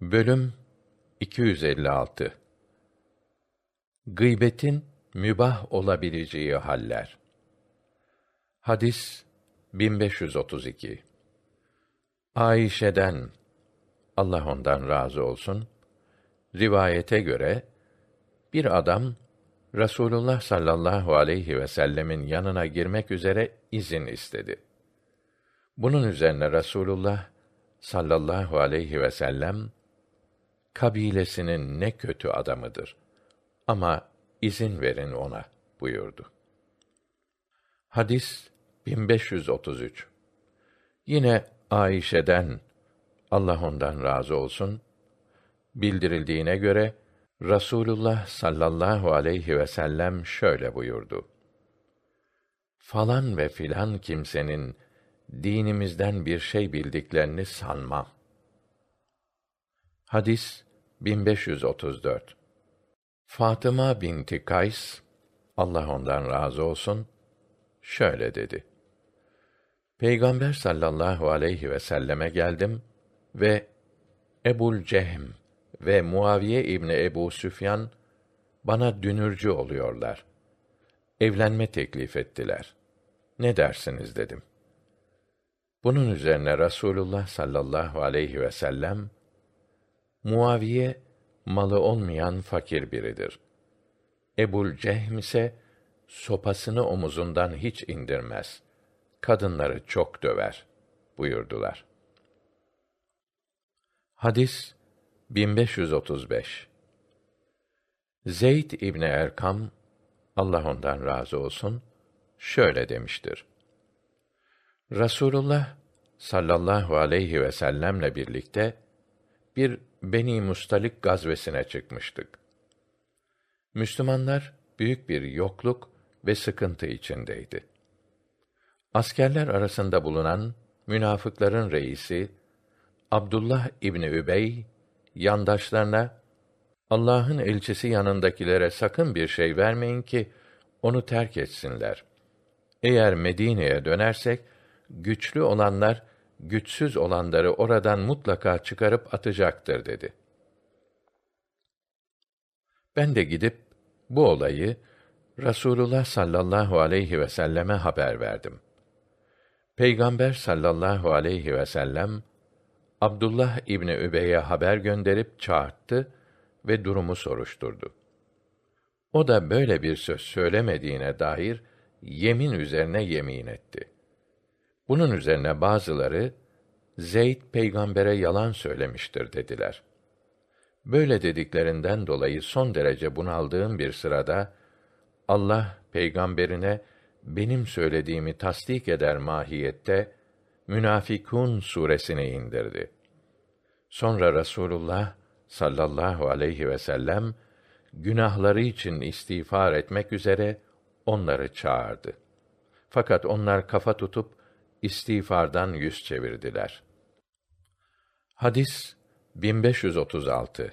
Bölüm 256 Gıybetin mübah olabileceği haller. Hadis 1532 Ayşe'den Allah ondan razı olsun rivayete göre bir adam Rasulullah sallallahu aleyhi ve sellemin yanına girmek üzere izin istedi. Bunun üzerine Rasulullah sallallahu aleyhi ve sellem kabilesinin ne kötü adamıdır. Ama izin verin ona buyurdu. Hadis 1533. Yine Ayşe'den Allah ondan razı olsun bildirildiğine göre Rasulullah sallallahu aleyhi ve sellem şöyle buyurdu. Falan ve filan kimsenin dinimizden bir şey bildiklerini sanmam. Hadis 1534. Fatıma binti Kays Allah ondan razı olsun şöyle dedi. Peygamber sallallahu aleyhi ve selleme geldim ve Ebul Cehm ve Muaviye İbni Ebu Süfyan bana dünürcü oluyorlar. Evlenme teklif ettiler. Ne dersiniz dedim. Bunun üzerine Rasulullah sallallahu aleyhi ve sellem Muaviye malı olmayan fakir biridir. Ebul Cehm ise sopasını omuzundan hiç indirmez. Kadınları çok döver buyurdular. Hadis 1535 Zeyd İbni Erkam Allah ondan razı olsun şöyle demiştir. Rasulullah sallallahu aleyhi ve sellemle birlikte bir Beni Mustalik gazvesine çıkmıştık. Müslümanlar büyük bir yokluk ve sıkıntı içindeydi. Askerler arasında bulunan münafıkların reisi Abdullah İbni Übey yandaşlarına Allah'ın elçisi yanındakilere sakın bir şey vermeyin ki onu terk etsinler. Eğer Medine'ye dönersek güçlü olanlar güçsüz olanları oradan mutlaka çıkarıp atacaktır dedi. Ben de gidip bu olayı Rasulullah sallallahu aleyhi ve selleme haber verdim. Peygamber sallallahu aleyhi ve sellem Abdullah İbni Übey'e haber gönderip çağırttı ve durumu soruşturdu. O da böyle bir söz söylemediğine dair yemin üzerine yemin etti. Bunun üzerine bazıları Zeyd peygambere yalan söylemiştir dediler. Böyle dediklerinden dolayı son derece bunaldığım bir sırada Allah peygamberine benim söylediğimi tasdik eder mahiyette Münafikun suresini indirdi. Sonra Rasulullah sallallahu aleyhi ve sellem günahları için istiğfar etmek üzere onları çağırdı. Fakat onlar kafa tutup istiğfardan yüz çevirdiler. Hadis 1536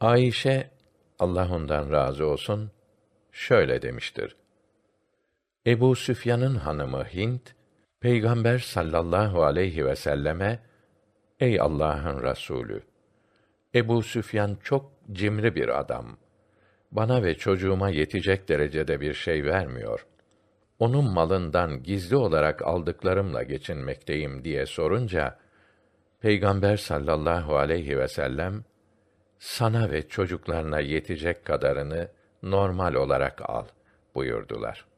Ayşe Allah ondan razı olsun şöyle demiştir. Ebu Süfyan'ın hanımı Hint Peygamber sallallahu aleyhi ve selleme Ey Allah'ın Resulü Ebu Süfyan çok cimri bir adam. Bana ve çocuğuma yetecek derecede bir şey vermiyor onun malından gizli olarak aldıklarımla geçinmekteyim diye sorunca Peygamber sallallahu aleyhi ve sellem sana ve çocuklarına yetecek kadarını normal olarak al buyurdular.